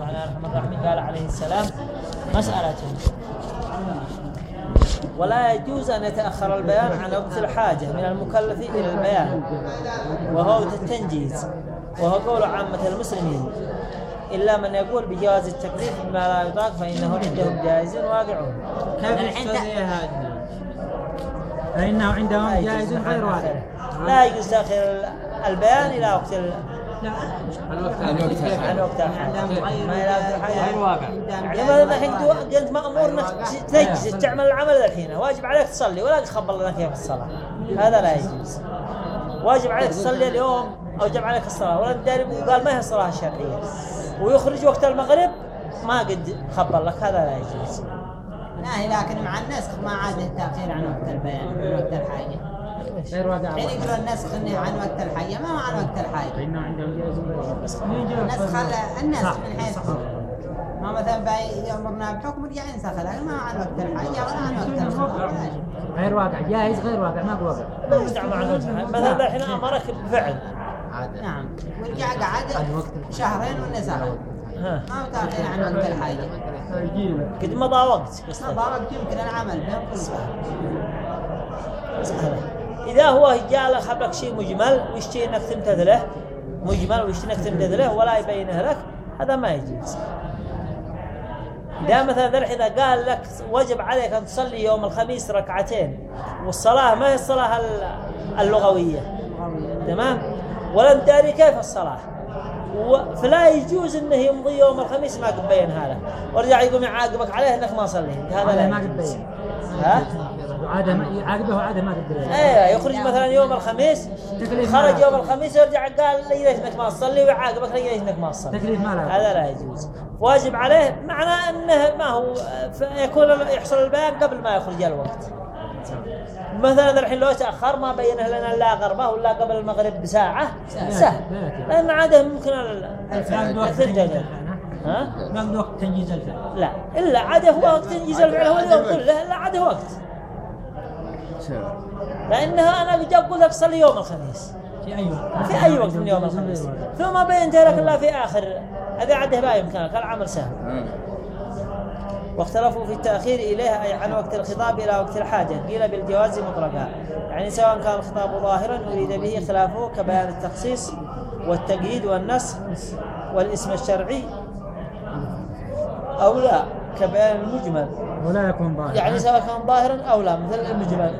وعلى ارحم الراحمين قال عليه السلام مسألة ولا يجوز أن يتأخر البيان عن وقت الحاجة من المكلف إلى البيان وهو التنجيز وهو قول عامة المسلمين إلا من يقول بجواز التكليف بما لا يطاق فإنه عندهم جائز واقع كيف؟ فإنه عندهم جائز غير واضح لا يجوز تأخير البيان إلى وقت. عن وقت الحاجة ما إلى وقت الحاجة غير واقع يعني ما الحين انت مامور انك تجلس تعمل العمل الحين واجب عليك تصلي ولا تخبر لك في الصلاه هذا لا يجوز واجب عليك تصلي اليوم اوجب عليك الصلاه ولا الداري قال ما هي الصلاه الشرعيه ويخرج وقت المغرب ما قد خبر لك هذا لا يجوز ناهي لكن مع النسخ ما عاد التأخير عن وقت البيان عن وقت الحاجة. غير واقع. حين يقولوا النسخ إنه عن وقت الحاجة ما هو عن وقت الحاجة فإنه عندهم جائز النسخ ال- النسخ صح، من حيث. ما مثلا يأمرنا بحكم يرجع ينسخ لكن ما هو عن وقت الحاجة ولا عن وقت شيء. غير واقع. جائز غير واقع. ما هو واقع. ما عن. مثلا الحين أمرك بفعل نعم. ورجع قعد شهرين ونسخ ما تأخير عن وقت الحاجة قد مضى وقت. ما قصدك. ضرب يمكن العمل. بين كل. إذا هو جاء لك خبرك شيء مجمل ويشتي إنك تمتثله مجمل ويشتي إنك تمتثله ولا يبينه لك هذا ما يجوز. إذا مثلا ذلك إذا قال لك وجب عليك أن تصلي يوم الخميس ركعتين والصلاة ما هي الصلاة ال- اللغوية. تمام؟ ولا تداري كيف الصلاة؟ فلا يجوز إنه يمضي يوم الخميس ما قد له ورجع يقوم يعاقبك عليه إنك ما صليت. هذا لا ما قد. بين ها؟ عادة ما يعاقبه عادة ما قد بين إيه يخرج مثلا يوم الخميس خرج يوم الخميس يرجع قال لي ليش إنك ما تصلي ويعاقبك لي ليش إنك ما تصلي. تكليف ما له هذا لا يجوز. واجب عليه معناه إنه ما هو يكون يحصل البيان قبل ما يخرج الوقت. مثلا الحين لو تأخر ما بينه لنا لا غربة ولا قبل المغرب بساعة سهل. لأن عادة ممكن ال- الفعل ها؟ ما وقت تنجيز الفعل. لا إلا عادة هو وقت تنجيز الفعل هو اليوم كله إلا عادة وقت. لانها أنا قد أقول لك صلي يوم الخميس. في أي وقت؟ في أي وقت من يوم الخميس. ثم بينت لك الا في آخر هذا عده ما يمكنك العمل سهل. واختلفوا في التأخير إليها أي عن وقت الخطاب إلى وقت الحاجة. قيل بالجواز مطلقا. يعني سواء كان الخطاب ظاهرا أريد به خلافه كبيان التخصيص والتقييد والنسخ والاسم الشرعي أو لا كبيان المجمل. ولا يكون ظاهر يعني سواء كان ظاهرا أو لا مثل المجمل.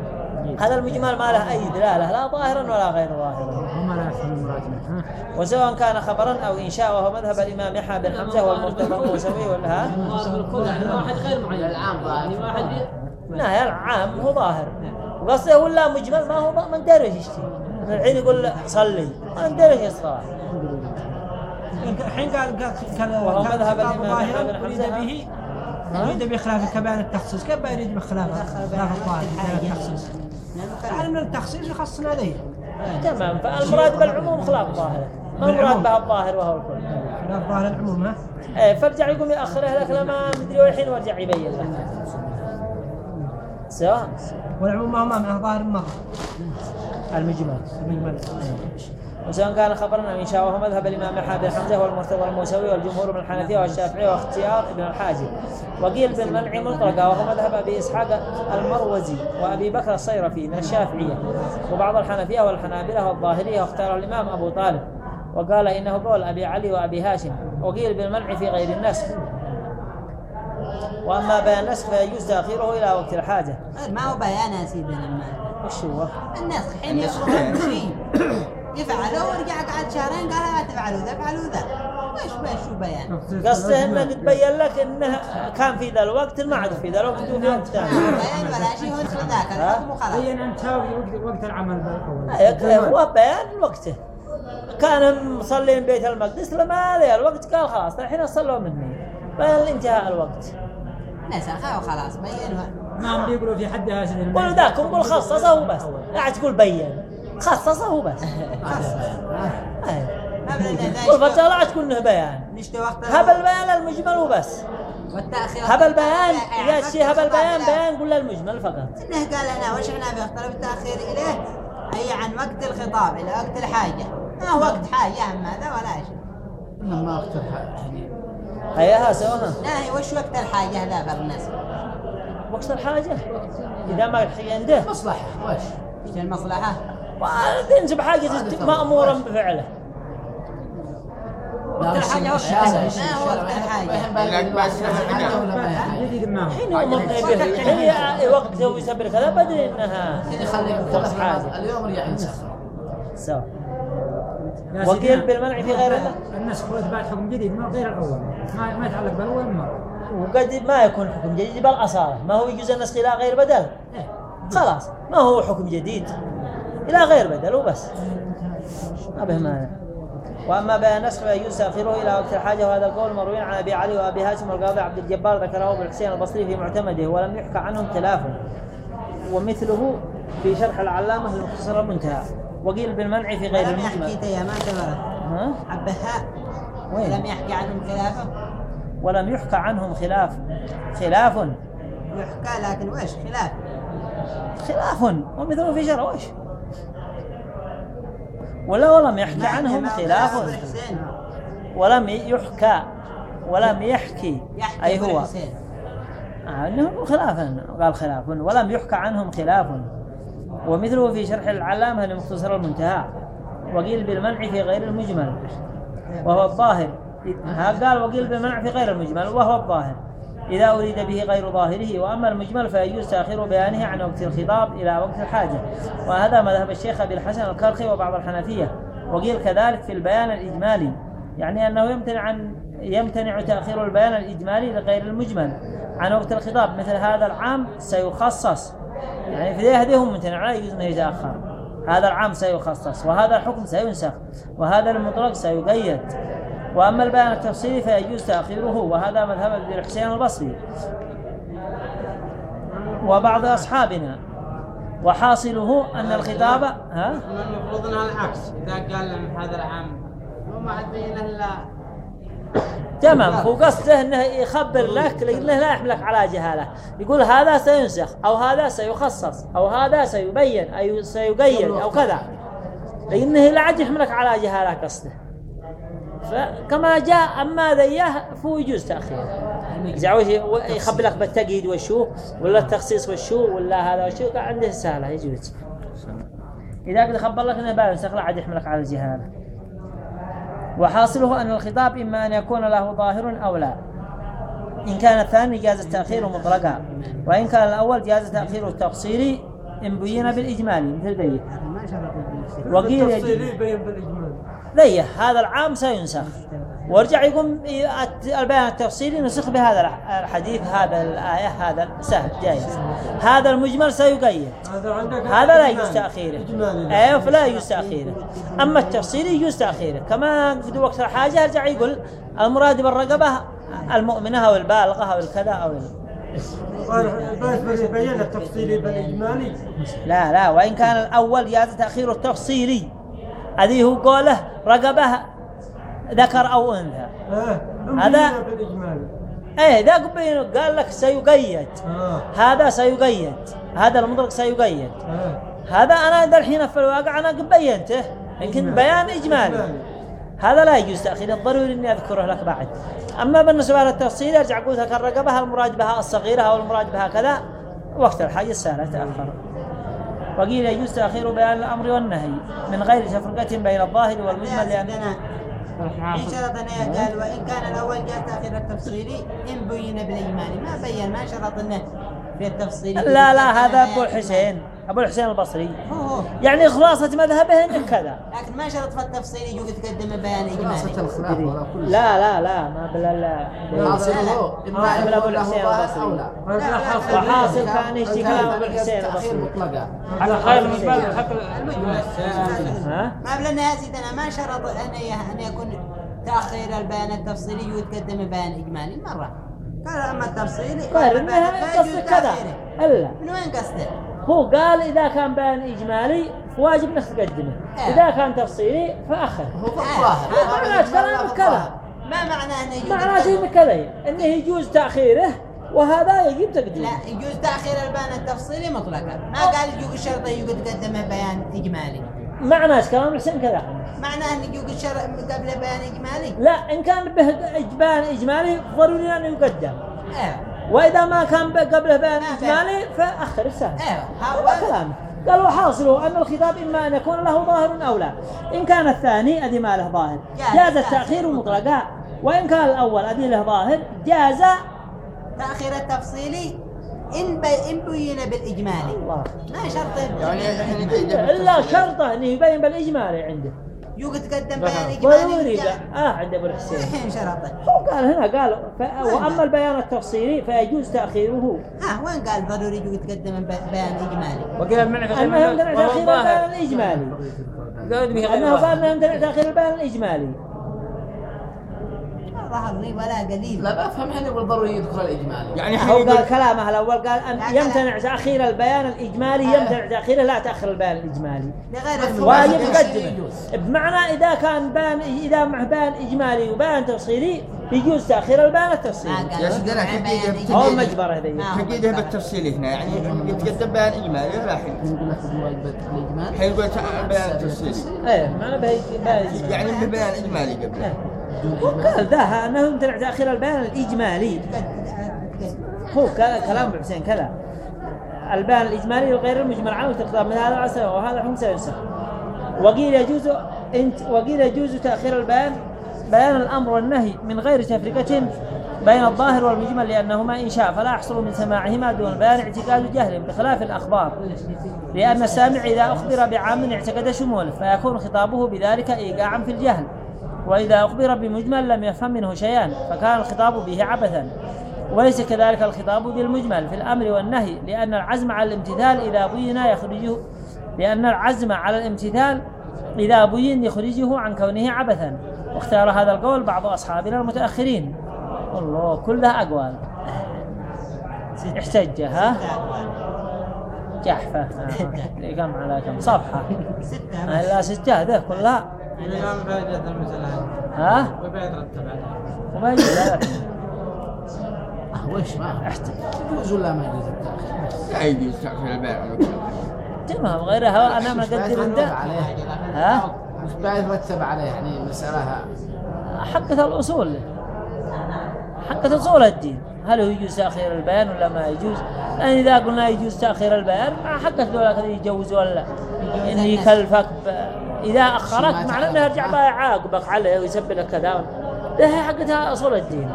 هذا المجمل ما له أي دلالة لا ظاهرا ولا غير ظاهر هم لا يفهمون المراد منه ها؟ وسواء كان خبرا أو إنشاء وهو مذهب الإمام يحيى بن حمزة والمرتضى الموسوي والها بالكل يعني واحد غير معين. العام يعني واحد لا العام هو ظاهر. وقصده ولا مجمل ما هو ما إيش يشتي الحين يقول صلي. ما ندري إيش الصلاه الحين قال قال وهو كان مذهب الإمام ظاهراً أحمد بن حمزة. به يريد بخلاف كبيان التخصيص. كيف يريد بخلاف خلاف التخصيص. من التخصيص يخصنا عليه تمام. فالمراد بالعموم خلاف ظاهره ما المراد بها الظاهر وهو الكل؟ خلاف ظاهر العموم ها؟ إيه فارجع يقوم ياخره لك لما مدري والحين وارجع يبين لك. سواء والعموم ما هو معناه ظاهر مرة المجمل. بالمعنى. وسواء كان خبرا أو انشاء وهو مذهب الإمام احمد بن حمزة والمرتضى الموسوي والجمهور من الحنفية والشافعية واختيار ابن الحاجب. وقيل بالمنع مطلقا وهو مذهب أبي إسحاق المروزي وأبي بكر الصيرفي من الشافعية. وبعض الحنفية والحنابلة والظاهرية واختار الإمام أبو طالب. وقال إنه قول أبي علي وأبي هاشم. وقيل بالمنع في غير النسخ. وأما بيان النسخ فيجوز تأخيره إلى وقت الحاجة. ما هو بيان يا سيدنا؟ المال وش هو؟ النسخ. حين يفرض يفعله ورجع قعد شهرين قال لا تفعلوا ذا افعلوا ذا. وش وش شو بيان؟ قصده إنه قد بين لك إنه كان في ذا الوقت ما عاد في ذا الوقت وفي وقت ما ثاني بيان ولا شيء هو ذاك الحكم وخلاص. بين أن تساوي وقت العمل بالأول أيوة، هو بيان وقته. كان مصلين بيت المقدس لما ذا الوقت قال خلاص الحين صلوا مني. بيان انتهاء الوقت. نسخه وخلاص بين ما هم بيقولوا في حد هاشم قول ذاك قول خصصه وبس. لا تقول بين. خصصه. ما لا تقول انه بيان نشتي وقت هب البيان المجمل وبس. والتأخير. هب البيان يعني إذا الشيء هب وقت البيان بيان قول المجمل فقط. إنه قال لنا وش إحنا بيختلف التأخير إليه؟ أي عن وقت الخطاب إلى وقت الحاجة. ما هو وقت حاجة اما هذا ولا شيء انما اقترح يعني هياها سواها لا هي وش وقت الحاجة لا بعض الناس؟ وقت الحاجة؟ إذا ما الحي عنده. مصلحة وش؟ وش المصلحة؟ تنسب حاجة مأمورا بفعله لا بس- هو حاجة ما هي حاجة. هو حين به هي وقت هو يسبر كذا بدري وقت ثلاث حاجة. اليوم ريح ينسخ سواء يا وقيل بالمنع في غير النسخ واثبات حكم جديد ما غير الأول ما ما يتعلق بالاول مره وقد ما يكون حكم جديد بل أصالة ما هو يجوز النسخ إلى غير بدل خلاص ما هو حكم جديد إلى غير بدل وبس. ما به مانع. وأما بيان النسخ فيجوز تاخيره إلى وقت الحاجة وهذا القول مروي عن أبي علي وأبي هاشم والقاضي عبد الجبار ذكره ابو الحسين البصري في معتمده ولم يحكى عنهم خلاف. ومثله في شرح العلامة المختصر المنتهى. وقيل بالمنع في غير ولم يحكي المجمل. تيا ما تبرت ها؟ وين؟ لم يحكي عنهم خلافه ولم يحكى عنهم خلاف. خلاف. يحكى لكن وش خلاف؟ خلاف. ومثله في شرح وش؟ ولا ولم يحكي عنهم خلاف. الحسين ولم يحكى ولم يحكي. يحكي أي هو؟ الحسين آه إنه خلافا قال خلاف. ولم يحكى عنهم خلاف. ومثله في شرح العلامة لمختصر المنتهى. وقيل بالمنع في غير المجمل. وهو الظاهر. ها قال وقيل بالمنع في غير المجمل. وهو الظاهر. إذا أريد به غير ظاهره وأما المجمل فيجوز تأخير بيانه عن وقت الخطاب إلى وقت الحاجة. وهذا مذهب الشيخ أبي الحسن الكرخي وبعض الحنفية. وقيل كذلك في البيان الإجمالي. يعني أنه يمتنع عن يمتنع تأخير البيان الإجمالي لغير المجمل عن وقت الخطاب. مثل هذا العام سيخصص. يعني في هذه هم ممتنع لا يجوز أنه يتأخر. هذا العام سيخصص وهذا الحكم سينسخ وهذا المطلق سيقيد. وأما البيان التفصيلي فيجوز تأخيره وهذا مذهب ابن الحسين البصري. وبعض أصحابنا وحاصله أن الخطاب ها؟ المفروض انها العكس. إذا قال هذا العام هو ما عاد بين الا تمام. هو قصده إنه يخبر لك لأنه لا يحملك على جهاله يقول هذا سينسخ أو هذا سيخصص أو هذا سيبين أو سيقيد أو كذا. لأنه لا عاد يحملك على جهاله قصده. فكما جاء أما ذيه فهو يجوز تأخيره. إذا وش يخبر لك بالتقييد وشو ولا التخصيص وشو ولا هذا وشو عنده سهلة يجوز. إذا قد خبر لك إنه بينسخ لا عاد يحملك على الجهاله وحاصله أن الخطاب إما أن يكون له ظاهر أو لا. إن كان الثاني جاز التأخير مطلقا وإن كان الأول جاز تأخير التفصيلي إن بين بالإجمالي مثل شرط وقيل يجب. بالإجمال. ذي هذا العام سينسخ. وارجع يقوم البيان التفصيلي نسخ بهذا الح- الحديث هذا الآية هذا سهل جايز. هذا المجمل سيقيد. هذا لا يجوز تأخيره أيوه فلا يجوز تأخيره أما التفصيلي يجوز تأخيره كما قد وقت الحاجة يرجع يقول المراد بالرقبة المؤمنة أو البالغة أو الكذا أو ال... بس التفصيلي لا لا وإن كان الأول جاز تأخير التفصيلي. هذه هو قوله رقبة ذكر أو أنثى. هذا- إيه ذا قبينه قال لك سيقيد. هذا سيقيد. هذا المطلق سيقيد. آه هذا أنا ذا الحين في الواقع أنا بينته يمكن بيان إجمالي. هذا لا يجوز تأخير الضروري إني أذكره لك بعد. أما بالنسبة للتفصيل أرجع أقول لك الرقبة المراد بها الصغيرة أو المراد بها كذا؟ وقت الحاجة السهلة تأخر. وقيل يجوز تأخير بيان الأمر والنهي من غير تفرقة بين الظاهر والمجمل لأن إن شرطنا قال وإن كان الأول جاء تأخير التفصيلي إن بين بالإجمالي ما بين ما شرط إنه في التفصيلي لا لا هذا أبو الحسين. أبو الحسين البصري. هو هو يعني خلاصة مذهبه إنه كذا. لكن ما شرط في التفصيلي يجوز تقدم بيان خلاصة إجمالي الخلاف ولا كل شيء لا لا لا. ما بلا لا يكون له الحسين البصري. وحاصل كان اشتكاء أبو الحسين البصري؟ على خير المجمل حق ها؟ ما بلنا يا سيدنا. ما شرط أن يكون تأخير البيان التفصيلي ويتقدم بيان إجمالي. مرة. قال أما التفصيلي قال إنها قصد كذا. إلا. من وين قصده؟ هو قال إذا كان بيان إجمالي فواجب إنك تقدمه. إذا كان تفصيلي فأخر هو في الظاهر ما معناه كلامك كذا ما معناه أنه يجوز معناته إنه كذا إنه يجوز تأخيره وهذا يجب تقديمه. لا يجوز تأخير البيان التفصيلي مطلقا. ما قال يجوز شرط يقدم بيان إجمالي. معنى كلام الحسين كذا معناه إن يجوك الشرع قبل بيان إجمالي؟ لا إن كان به إجبان إجمالي ضروري أن يقدم. أيوه وإذا ما كان قبله بيان ما إجمالي فأخر السنة. أيوه هذا كلامه قال وحاصله أن الخطاب إما أن يكون له ظاهر أو لا. إن كان الثاني أدي ما له ظاهر. جاز. التأخير مطلقا وإن كان الأول أدي له ظاهر جاز تأخير التفصيلي إن بي إن بين بالإجمالي. الله. ما شرط يعني إلا شرطه أنه يبين بالإجمالي عنده. يوجد تقدم بيان اجمالي. آه عند أبو الحسين. الحين شرطه هو قال هنا قال ف... وأما البيان التفصيلي فيجوز تأخيره. ها وين قال ضروري يوجد تقدم ب- بيان إجمالي؟ أنه يمتنع تأخير البيان؟ أنه قال يمتنع تأخير البيان الإجمالي. ما ظهر لي ولا قليل. لا بفهم الحين يقول ضروري يذكر الاجمالي يعني هو قال كلامه الأول قال لا. يمتنع تأخير البيان الإجمالي يمتنع تأخيره لا تأخير البيان الإجمالي. لغير. واجب بمعنى إذا كان بيان إذا مع بيان إجمالي وبيان تفصيلي يجوز تأخير البيان ما التفصيلي قال يا بيان بتجي- هو ذي ما هو حقيقة مجبرة. بالتفصيل هنا يعني يتقدم بيان إجمالي ولا الحين الاجمالي تعال بيان التفصيلي إيه معنى بيان إجمالي يعني ببيان إجمالي قبل ذاها أنه يمتنع تأخير البيان الإجمالي. هو كلا- كلام ابن حسين كذا. البيان الإجمالي وغير المجمل عنه تقدم من هذا العسل وهذا الحكم سينسخ وقيل يجوز انت وقيل يجوز تأخير البيان بيان الأمر والنهي من غير تفرقة بين الظاهر والمجمل لأنهما إن شاء فلا يحصل من سماعهما دون البيان اعتقاد جهل بخلاف الأخبار. لأن السامع إذا أخبر بعام اعتقد شموله فيكون خطابه بذلك إيقاعا في الجهل. وإذا أخبر بمجمل لم يفهم منه شيئا فكان الخطاب به عبثا. وليس كذلك الخطاب بالمجمل في الأمر والنهي لأن العزم على الامتثال إذا بين يخرجه لأن العزم على الامتثال إذا بين يخرجه عن كونه عبثا. واختار هذا القول بعض أصحابنا المتأخرين. والله كلها أقوال. احتج ها؟ جحفة. كم على كم صفحة. ستة. لا ستة هذه كلها فائدة ها؟ وبيترتب عليها وما يجوز لا. وش ما يجوز ولا ما يجوز التأخير؟ لا يجوز تأخير البيان تمام غيرها أنا ما ده عليه ها؟ وش بيترتب عليه يعني مسألة حقة الأصول. حقة أصول الدين. هل هو يجوز تأخير البيان ولا ما يجوز؟ لأن إذا قلنا يجوز تأخير البيان ما حقة ذولا كذا يجوز ولا إن يكلفك ب... إذا أخرك معناه إنه يرجع بقى يعاقبك عليه ويسبب لك كذا. ده هي حقتها أصول الدين.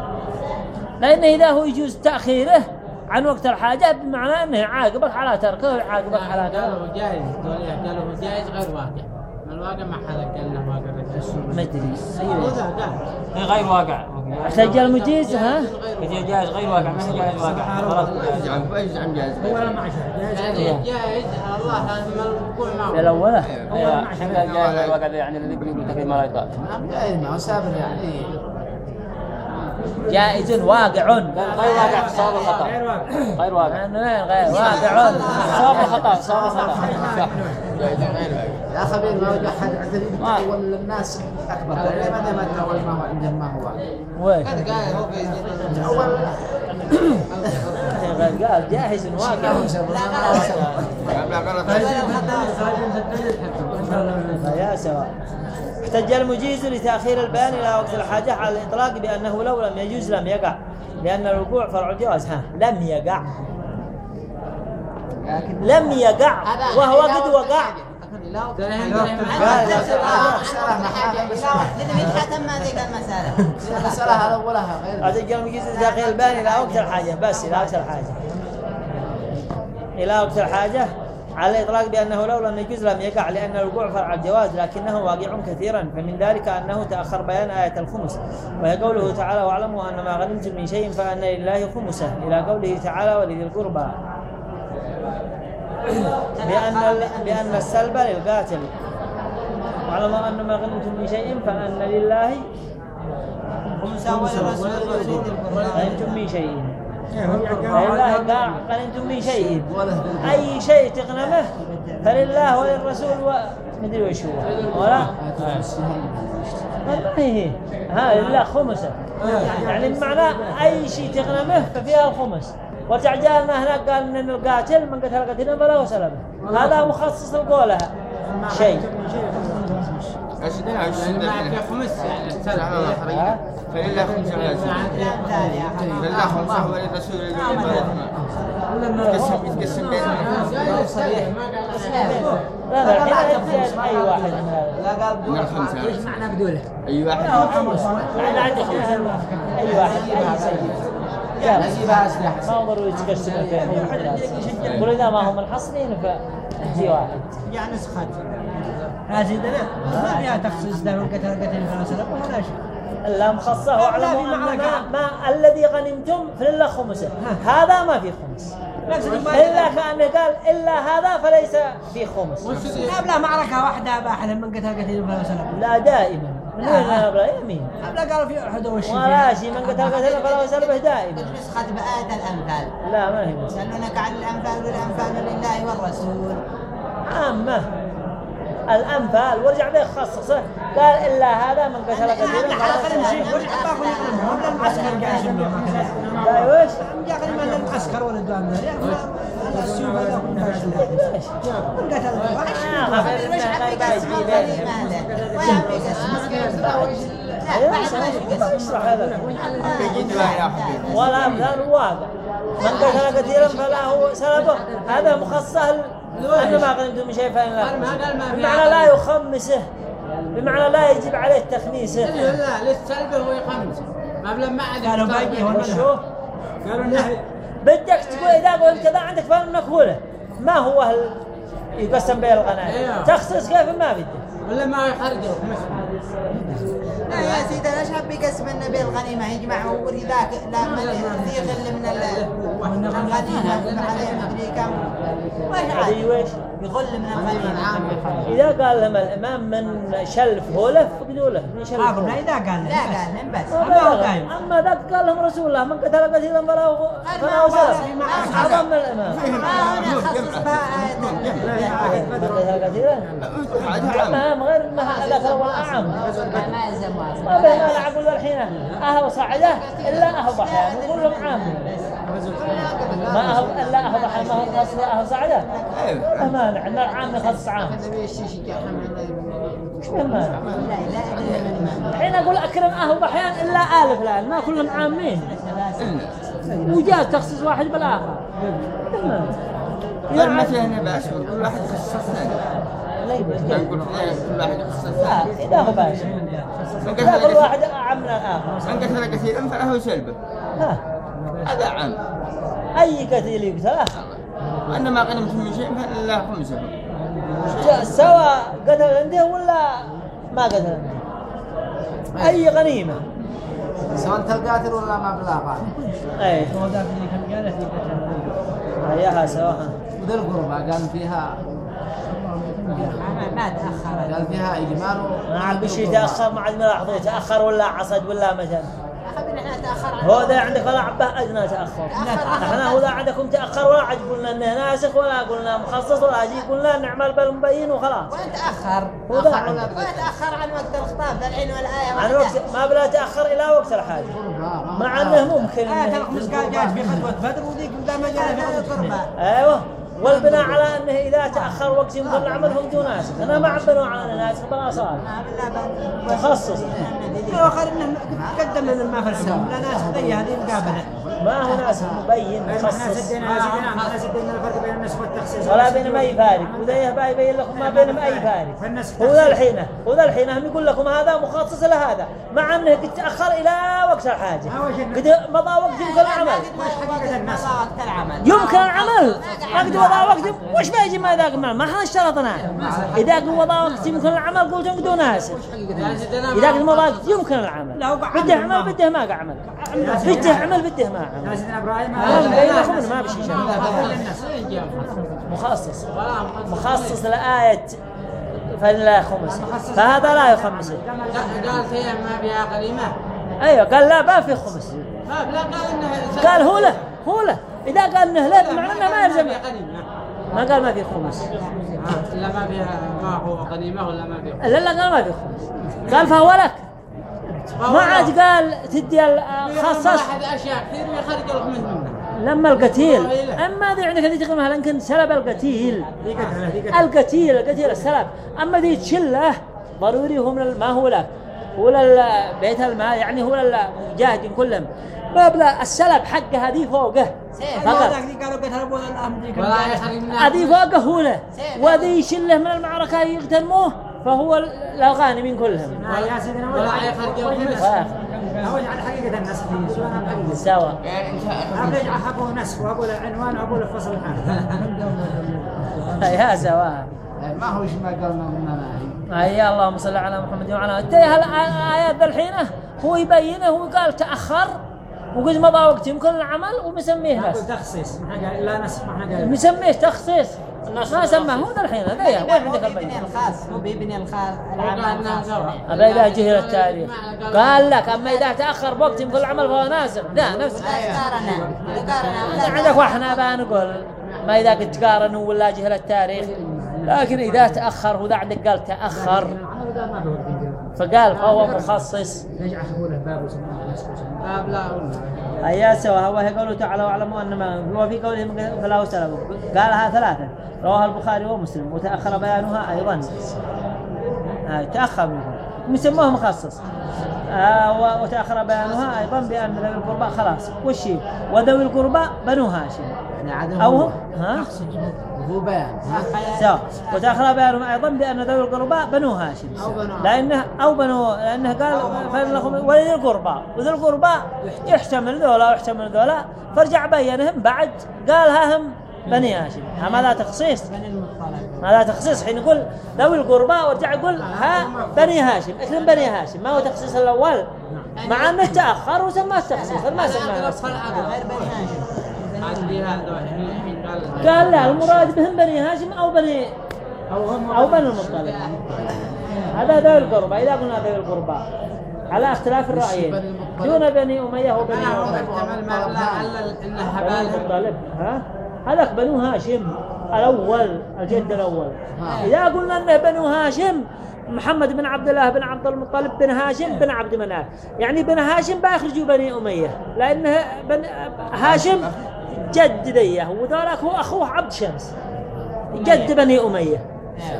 لأن إذا هو يجوز تأخيره عن وقت الحاجة بمعنى أنه يعاقبك على تركه ويعاقبك على كذا. قالوا جائز قالوا هو جائز غير واقع. الواقع ما حدا قال انه واقع. ما هي غير واقع. احتج المجيز ها؟ هي جائز غير واقع ما هي جائز واقع. خلاص. يجعل يجعل جائز يعني جائز الله لازم الوقوع معه جائز غير واقع يعني اللي يقول تقريبا ما لا يقال ما ما سابر يعني. جائز واقع. غير واقع صواب الخطأ. غير واقع. غير واقع. صواب الخطأ صواب الخطأ. صح. جائز غير يا خبير ما وجه حد اعتذر تأول الناس. أكبر. ليه ما ما تأول ما هو عندهم ما هو؟ وين؟ قال هو غير قال جاهز واقع. لا غلط. يا سواء احتج المجيز لتأخير البيان إلى وقت الحاجة على الإطلاق بأنه لو لم يجوز لم يقع. لأن الوقوع فرع الجواز ها لم يقع. لم يقع. وهو قد وقع. للمدحة ما ذيك المسألة المسألة على أولها غير احتج المجيز لتأخير البيان إلى وقت الحاجة بس إلى وقت الحاجة إلى وقت الحاجة على الإطلاق بأنه لو لم يجوز لم يقع لأن الوقوع فرع الجواز لكنه واقع كثيرا فمن ذلك أنه تأخر بيان آية الخمس وهي قوله تعالى واعلموا أن ما غنمتم من شيء فأن لله خمسه إلى قوله تعالى ولذي القربى بأن بأن السلب للقاتل. واعلموا أن ما غنمتم من شيء فأن لله خمسة غنمتم من شيء. فلله قال غنمتم من شيء. أي شيء تغنمه فلله وللرسول و مدري وش هو ولا؟ ما هي ها لله خمسة. يعني بمعنى أي شيء تغنمه ففيها الخمس. وتعجلنا هناك قال إن القاتل من قتل قتيلا فله سلبه هذا مخصص لقولها شيء أشد لا يعني خمس يعني؟ فلله خمسة شيء الأمثال يا أخي فلله خمسة وللرسول الجميع يتقسم يتقسم بينهم لا لا الحين اي واحد لا قال من الخمسة إيش معنى بدوله؟ أي واحد أنا عندي خمسة اي واحد نسيبها أسلحة. ما هو ضروري تقسم اثنين قول إذا ما هم منحصرين فجي واحد. يعني نسخة. هذه ما فيها تخصيص ده من قتل قتل فلسلة ولا شيء. إلا مخصصة واعلموا ما. ما الذي غنمتم فلله خمسة. هذا ما في خمس. إلا كانه قال إلا هذا فليس في خمس. لا معركة واحدة باح من قتل قتل فلسلة لا دائما. بلا يمين قبل قالوا في أحد وش ولا شيء من قتل قتل فله سلبه دائما. نسخة بآية الأمثال لا ما هي. يسألونك عن الأنفال والأنفال لله والرسول. عامة الأنفال ورجع به خصصه. قال إلا هذا من قتل قتيلا شيء فلا ورجع باخذ يقلم ولا المعسكر قاعد يسميه ما كذا قال ويش؟ يقلم من المعسكر ولا الدوام يعني السيوف هذا آه، ولا واقع من قتل قتيلا فلا هو سلبه هذا مخصص أن ما من شيء فإن بمعنى لا يخمسه بمعنى لا يجب عليه تخميسه لا للسلب هو يخمس ما بلا ما عاد قالوا باقي هو؟ قالوا بدك تقول إذا قلت كذا عندك فهم مكهولة ما هو هل يقسم بين الغنائم أيوه. تخصص كيف ما بدك. ولا ما الخمس لا يا سيدي ليش حب يقسم النبي الغنيمة يجمعه ويقول ذاك لا من ذي غل من ال- من الغنيمة بعدين مدري كم وش عاد يغل من إذا قال لهم الإمام من شلف هو لف فقدوا له من شلف هو. لا إذا قال لا قال لهم بس. أما هو قايم. أما ذاك قال لهم رسول الله من قتل قتيلا فلا هو فلا هو سلف أعظم من الإمام. ما هنا خصص بها آية من قتل قتيلا الإمام غير أنها ذكر والأعم ما يلزم ما بين أقول الحين أهل صعدة إلا ضحية نقول لهم عام ما إلا أهل ضحية ما هو خاص أهل صعدة. أيوه. ما مانع عام لا لا إلا من الإمام الحين أقول أكرم أهل ضحيان إلا آل فلان ما كلهم عامين. وجاز تخصيص واحد قال ما فيه هنا بأس كل واحد يخصص ثاني. لا يمكن. نقول كل واحد يخصص لا ثاني إذا هو باشا. لا كل واحد أعم من الآخر من قتل كثيرا فله سلبه هذا عام. أي قتيل يقتله وأن ما غنمت من شيء خمسه جاء سواء قتل عنده ولا ما قتل عنده أي غنيمة. سواء انت القاتل ولا ما بلاغ أي هو ذاك اللي قتل سواء. وذي القربة قال فيها ما- ما تأخر. قال فيها إجمال. ما عاد بشي يتأخر ما عاد ملاحظ يتأخر ولا عصد ولا مثلا أخذ نحن تأخر عن هو ذا عندك ولا عبه أدنى تأخر. نحن هو ذا عندكم تأخر ولا عاد قلنا إنه ناسخ ولا قلنا مخصص ولا جي قلنا نعمل بالمبين وخلاص. وين تأخر؟ هو ذا. وين تأخر عن وقت الخطاب؟ الحين والآية عن. وقت ما بلا تأخر إلى وقت الحاجة. قربة مع أنه ممكن آية إنه الخمس قال جاءت في غزوة بدر وذيك قدام جاء في القربة أيوه. والبناء على أنه إذا تأخر وقت يمكن نعملهم دون ناسخ. أنا ما عبنوا على ناسخ بلا صار. ما خير إنه قدم لنا ما ناس هي هذه مقابله ما هو ناسخ مبين مخصص. إحنا سددنا الفرق بين النسخ والتخصيص. ولا بينهم اي فارق وذا يبقى يبين لكم ما بينهم اي فارق فالنسخ هو ذا الحين هو ذا الحين هم يقول لكم هذا مخصص لهذا مع أنه قد تأخر إلى وقت الحاجة. قد مضى وقت يمكن العمل. مضى يمكن العمل. ما قد وضع وقت وش بيجي ما ذاك ما إحنا اشترطنا إذا قد وضع وقت يمكن العمل قلت انقدوا ناس. إذا قد وضع وقت يمكن العمل. لا، هو قاعد بده عمل ما- بده ما قاعد عمل. بده عمل بده ما عمل سيدنا إبراهيم. ما بشي شيء. مخصص. مخصص لآية فلا خمس. فهذا لا يخمس. قال فيها ما فيها غنيمة أيوه قال لا ما في خمس. لا قال إنها قال هو له هو له إذا قال انه لا بمعنى انه ما يلزم. ما قال ما في خمس. لا ما فيها ما هو غنيمة ولا ما فيها لا لا قال ما في خمس. قال فهو لك. ما عاد قال تدي خصص الخصص واحد اشياء كثير ويخرج الخمس منها لما القتيل. أما ذي عندك هذه تقيمها لكن سلب القتيل. القتيل القتيل السلب. أما ذي تشله ضروري هو من ما هو لك هو للبيت المال يعني هو للمجاهدين كلهم. ما بلا السلب حقه هذه فوقه. فقط. هذه فوقه هو له. وذي يشله من المعركة يقتلموه فهو للغانمين كلهم. لا يا سيدنا ولا وجه من نسخ هو يجعل حقيقة النسخ هي سواء سوا يعني إن شاء الله أبدا يجعل حقه نسخ وأقول العنوان وأقول الفصل يا سوا ما هو إيش ما قالنا من يا اللهم صل على محمد وعلى آله. هالآيات ذا الحين هو يبينه وقال تأخر. وقد مضى وقت يمكن العمل ومسميه نقول بس. تخصيص. ما إحنا لا نسخ ما إحنا مسميه تخصيص. ما سماه هو ذا الحين هذا وين هو عندك بيبني البيان الخاص هو بيبني الخاص العمل الخاص. أبا إذا جهل التاريخ. قال لك أما إذا تأخر بوقت يمكن العمل فهو ناسخ. لا نفس. لا يقارن يقارن. عندك وإحنا بنقول ما إذا قد تقارن ولا جهل التاريخ. لكن إذا تأخر هو ذا عندك قال تأخر. فقال فهو مخصص. نجعل حوله باب وسماه أيا سوا هو قوله تعالى واعلموا أن ما هو في قولهم فلا سلبوا قالها ثلاثة. رواه البخاري ومسلم. وتأخر بيانها أيضا. آه تأخر منهم مسموه مخصص. آه وتأخر بيانها أيضا بأن ذوي القربى خلاص. وشي وذوي القربى بنو هاشم يعني عدم أو هم؟ ها؟ هو بيان سوا وتأخر بيانهم أيضا بأن ذوي القربى بنو هاشم. لأنه أو بنو لأنه قال فإن لكم ولذي القربى. وذي القربى يحتمل. ذولا ويحتمل ذولا. فرجع بينهم بعد. قال ها هم بني هاشم. ها ماذا تخصيص. ماذا تخصيص. حين يقول ذوي القربى ورجع يقول ها بني هاشم. اثنين بني هاشم. ما هو تخصيص الأول؟ مع أنه تأخر وسماه التخصيص ما سماه. غير بني هاشم. قال لا المراد بهم بني هاشم أو بني أو بني المطلب. هذا ذوي القربى إذا قلنا ذوي القربى على اختلاف الرأيين. دون بني أمية وبني المطلب. ها؟ هذاك بنو هاشم الأول الجد الأول. إذا قلنا أنه بنو هاشم محمد بن عبد الله بن عبد المطلب بن هاشم بن عبد مناف. يعني بن هاشم بيخرجوا بني أمية لأنه بن هاشم جد ذيه وذلك هو أخوه عبد شمس. جد بني أمية.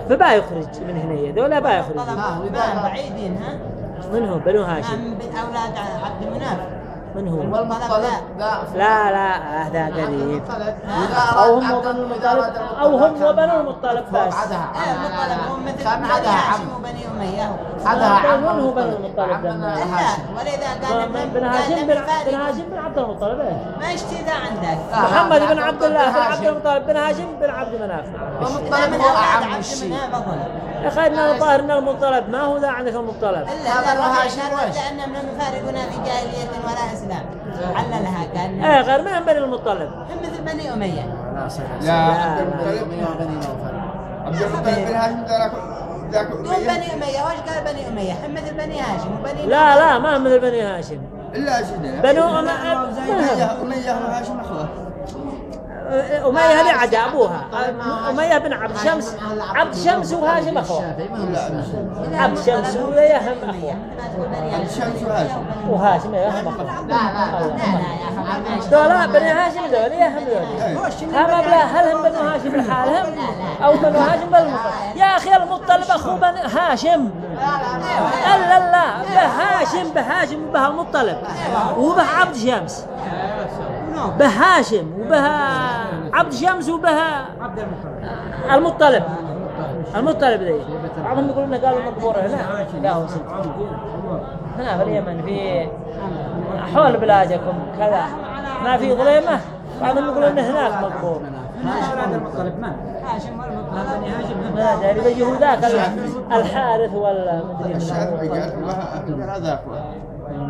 فبا يخرج من هنا ذولا با يخرج. بعيدين ها؟ من هو؟ بنو هاشم. بأولاد عبد مناف من هو؟ لا. لا لا هذا قريب. أو هم وبنو المطلب- أو هم وبنو المطلب بس. المطلب هم مثل بني هاشم وبني أمية. عدها عم من هو بنو المطلب عمنا ده؟ لا هاشم ولذا قال بن هاشم بن بن هاشم بن عبد المطلب إيه؟ ما يشتي ذا عندك. محمد بن عبد عبد الله بن عبد. المطلب بن هاشم بن عبد مناف. لا والمطلب من هو مناف أظن. يا أخي إن الظاهر إن المطلب ما هو ذا عندك المطلب هذا هاشم؟ لأنهم لم يفارقونا في جاهلية ولا إسلام. عللها قال إيه غير من بني المطلب هم مثل بني أمية. لا المطلب عبد المطلب بن هاشم ذاك دون بني أمية وش قال بني أمية؟ هم مثل بني هاشم وبني لا لا ما مثل بني هاشم. إلا سيدنا بنو أم- أمية. أمية وهاشم أخوه. أمية هذه عدا أبوها أمية بن عبد شمس عبد شمس وهاشم أخوه. عبد شمس ويا هم أخوه الشمس وهاشم وهاشم يا هم أخوه لا لا دولا بني هاشم ذول يا هم ذول هم بلا هل هم بنو هاشم لحالهم أو بنو هاشم بالمطلب يا أخي المطلب أخو بني هاشم لا لا لا به هاشم به هاشم وبه المطلب وبه عبد شمس به هاشم وبه عبد شمس وبه عبد المطلب. المطلب المطلب ذي. بعضهم يقولون قالوا مقبورة هنا. قالوا صدق. هنا في اليمن في حول بلادكم كذا. ما في ظليمة بعضهم يقولون هناك مقبور من أولاد المطلب من؟ هاشم والمطلب هاشم ما أدري. بيجي هو ذاك الحارث ولا مدري من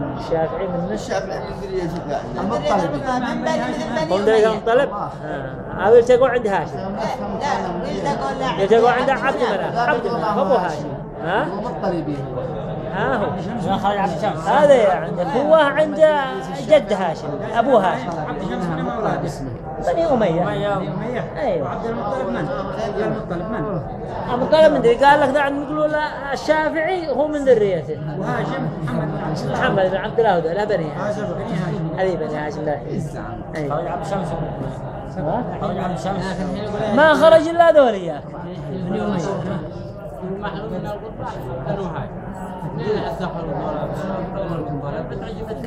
الشافعي أخوه الشافعي من نش الشافعي من ذرية من أمية المطلب هذا يلتقوا عند هاشم لا يلتقوا عند عبد مناف عبد مناف ابو هاشم ها ها هو هذا عندك هو عند جد هاشم ابو هاشم أولاده بني أمية بني أمية أيوة. وعبد المطلب من؟ عبد المطلب من؟ أبو طالب من ذري قال لك ذا يقولوا لا الشافعي هو من ذريته وهاشم محمد بن محمد بن عبد الله لا بني هاشم هاشم بني هاشم هذه بني هاشم لا أيوة. عبد عبد الشمس ما خرج إلا ذول إياك المحروم من القربان بنو هاي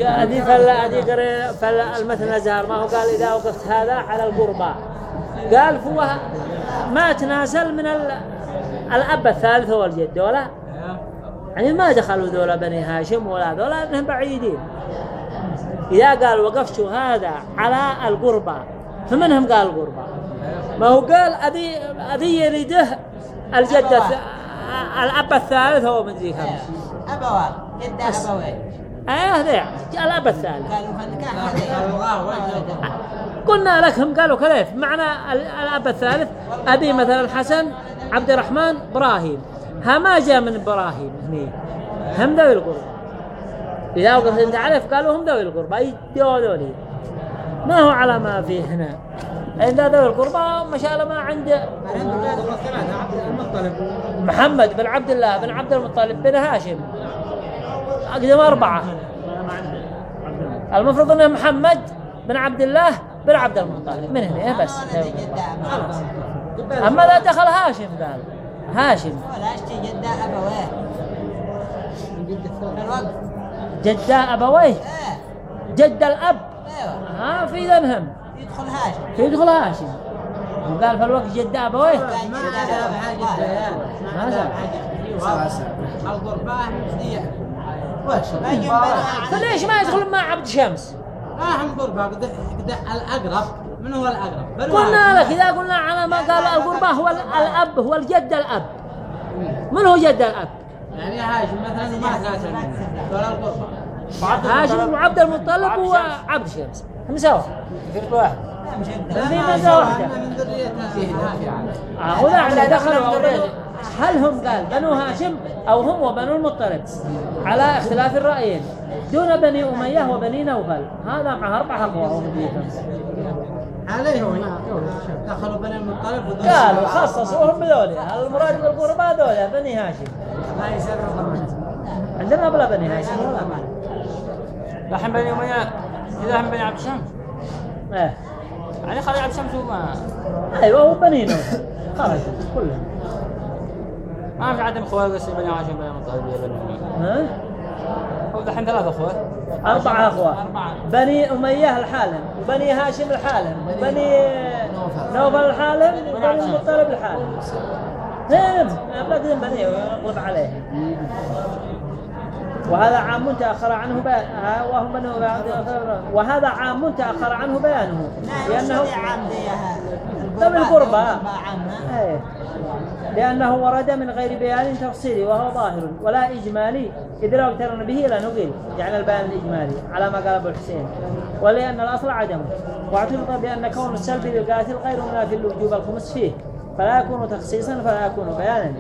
هذه فلا هذه قري فلا المثل الازهر ما هو قال إذا وقفت هذا على القربى قال هو ما تنازل من ال- الأب الثالث هو الجد ولا؟ يعني ما دخلوا ذولا بني هاشم ولا ذولا انهم بعيدين. إذا قال وقفت هذا على القربى فمنهم قال القربى ما هو قال ابي ابي يريده الجد الأب الثالث هو مدري كم أبواه جدة أبوين إيه ذا الأب الثالث قالوا فالنكاح قلنا لكم قالوا كيف؟ معنى ال- الأب الثالث أبي مثلا حسن عبد الرحمن إبراهيم. ها ما جاء من إبراهيم هني. هم ذوي القربى. إذا وقفت انت عارف قالوا هم ذوي القربى. أي ذولي ما هو على ما فيه هنا؟ عند ذوي القربى ما شاء الله ما عنده محمد بن عبد الله بن عبد المطلب بن هاشم. أقدم أربعة. المفروض أنه محمد بن عبد الله بن عبد المطلب. من هنا بس. أما لا دخل هاشم قال. هاشم. جدة أبويه. إيه. جد الأب. أيوه ها في ذنهم. يدخل. هاشم يدخل. هاشم وقال في الوقت جد أبويه ما جدة أبواه بيان ما؟ عدا بحاجة القربان فليش ما يدخل مع عبد شمس ما هم قربة قد قد الأقرب. من هو الأقرب؟ قلنا. لك إذا قلنا على ما قال القربة هو ال- الأب هو الجد الأب. من هو جد الأب؟ يعني هاشم مثلا ما ولا القربة. هاشم وعبد المطلب وعبد شمس سوا كثير واحد في مدة واحدة. من ذريتها هنا على دخلوا هل هم قال بنو هاشم أو هم وبنو المطلب؟ على اختلاف الرأيين. دون بني أمية وبني نوفل. هذا مع أربع أقوى ومدري كم. عليه هو دخلوا بني المطلب قالوا خصصوهم بذولي. المراد بالقربى ذولا؟ بني هاشم. عندنا بلا بني هاشم. لحم بني أمية. إذا هم بني عبد الشمس. إيه. يعني خرج عبد الشمس وما أيوه هو بني نوفل خرجوا كلهم ما في عدم اخوات بس بني هاشم بني أمية. ها هو دحين ثلاث اخوات أربعة أخوة. بني أمية الحالم وبني هاشم الحالم وبني نوفل الحالم وبني المطلب الحالم. نعم. أبدا بني يغلب عليه. وهذا عام تأخر عنه بيان وهم بنو وهذا عام تأخر عنه بيانه. لأنه القربى. عامة. إيه. لأنه ورد من غير بيان تفصيلي وهو ظاهر ولا إجمالي. إذ لو اقترن به لنقل يعني البيان الإجمالي على ما قال أبو الحسين. ولأن الأصل عدمه واعترض بأن كون السلب للقاتل غير منافي لوجوب الخمس فيه. فلا يكون تخصيصا فلا يكون بيانا.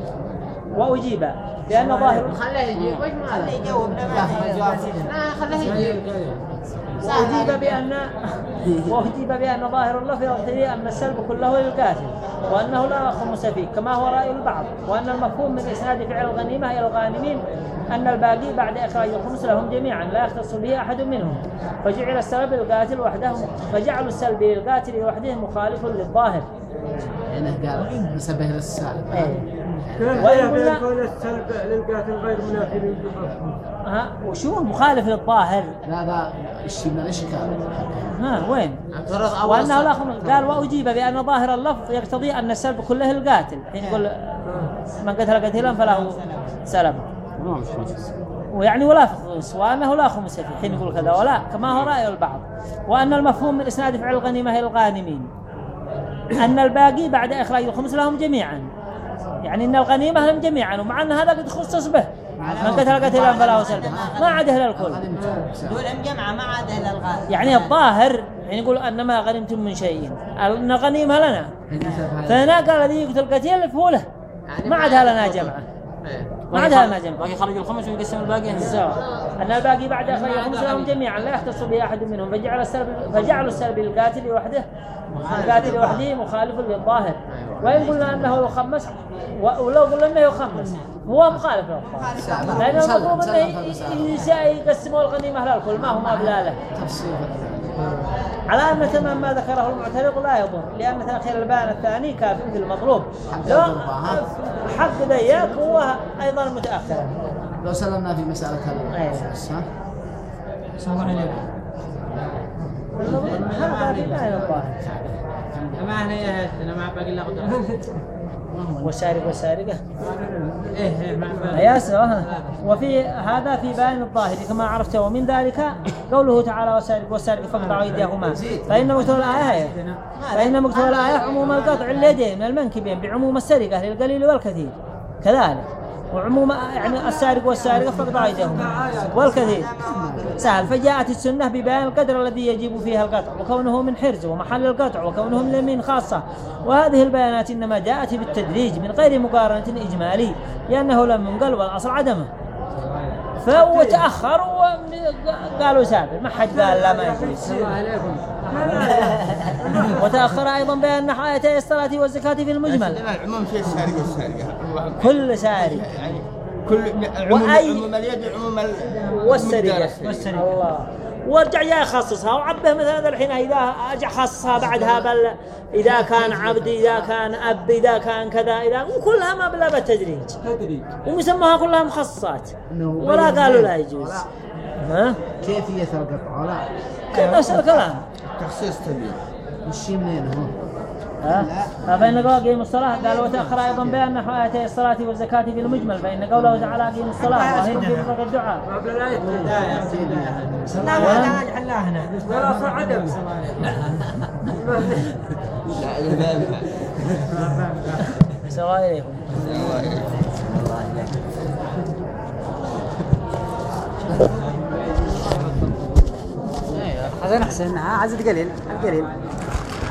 وأجيب لأن ظاهر خليه يجيب وش اللي ماله؟ يجاوبنا ما لا خليه يجيب وأجيب بأن وأجيب بأن ظاهر اللفظ يقتضي أن السلب كله للقاتل وأنه لا خمس فيه كما هو رأي البعض وأن المفهوم من إسناد فعل الغنيمة إلى الغانمين أن الباقي بعد إخراج الخمس لهم جميعا لا يختص به أحد منهم. فجعل السلب للقاتل وحده فجعل السلب للقاتل وحده مخالف للظاهر. يعني قال نسبه للسالب. لا- السلب للقاتل غير ها وشو مخالف للظاهر لا ذا الشيء من الاشكال ها وين؟ اعترض أول وأنه لا قال وأجيب بأن ظاهر اللفظ يقتضي أن السلب كله القاتل. حين يقول من قتل قتيلا فله سلب. ما مش خمس ويعني ولا خمس وأنه لا خمس فيه. حين يقول كذا ولا كما هو رأي البعض. وأن المفهوم من إسناد فعل الغنيمة إلى الغانمين. أن الباقي بعد إخراج الخمس لهم جميعا. يعني أن الغنيمة لهم جميعا ومع أن هذا قد خصص به. من قتل قتيلا فله سلب ما عده للكل دول جمعة ما عاد إلا الغاز. يعني الظاهر يعني يقول أن ما غنمتم من شيء. أن الغنيمة لنا. فهنا قال الذي يقتل قتيل فهو له ما عاد لنا جمعة ما عندها ما جمع باقي خرج الخمس ويقسم الباقي سواء أن الباقي بعد أخرج خمس لهم جميعا. لا يختص به أحد منهم. فجعل السلب فجعل السلب للقاتل وحده القاتل وحده مخالف للظاهر. وإن قلنا أنه يخمس ولو قلنا أنه يخمس هو مخالف للظاهر. لأن المفروض أنه يقسموا الغنيمة للكل ما هو مبلى له تفصيل على أن تمام ما ذكره المعترض لا يضر لأن تأخير البيان الثاني كاف في المطلوب. لو حق ذيك هو أيضا متأخر. لو سلمنا في مسألة أيوة. الخمس ها؟ صلى عليك هذا بيان الظاهر ما يا أنا ما باقي الا قدره ما باقي ياسر وفي هذا في بيان الظاهر كما عرفت ومن ذلك قوله تعالى والسارق والسارق فاقطعوا ايديهما فإن مقتضى الآية فإن مقتضى الآية عموم القطع اليدين من المنكبين بعموم السرقة للقليل والكثير. كذلك. وعموم يعني السارق والسارقة فاقطعوا ايديهما والكثير. سهل. فجاءت السنة ببيان القدر الذي يجب فيها القطع وكونه من حرز ومحل القطع وكونه من اليمين خاصة. وهذه البيانات إنما جاءت بالتدريج من غير مقارنة إجمالي لأنه لم ينقل والأصل عدمه. فهو تأخر وقالوا سافر ما حد قال لا ما يجوز. وتأخر أيضا نحو آيتي الصلاة والزكاة في المجمل. العموم في السارق والسارقة. كل سارق. يعني كل عموم عموم اليد وعموم ال- والسرقة. والسرقة. الله ورجع جاي يخصصها وعبه مثلا الحين إذا أرجع خصصها بعدها بل إذا كان عبد إذا كان أب إذا كان كذا إذا وكلها ما بلا بالتدريج تدريج. ومسموها كلها مخصصات. ولا قالوا لا. يجوز. ها؟ كيفية القطع؟ ولا. كل نفس الكلام تخصيص تبين وشي منين هو؟ فإن قول أقيموا الصلاة قال وتأخر أيضا بيان نحو آيتي الصلاة والزكاة في المجمل فإن قوله تعالى أقيموا الصلاة ظاهر في مطلق الدعاء. قبل الآية لا ما الله هنا. ولا صار عدم. لا لا لا سواء إليكم حسن حسن عزت قليل قليل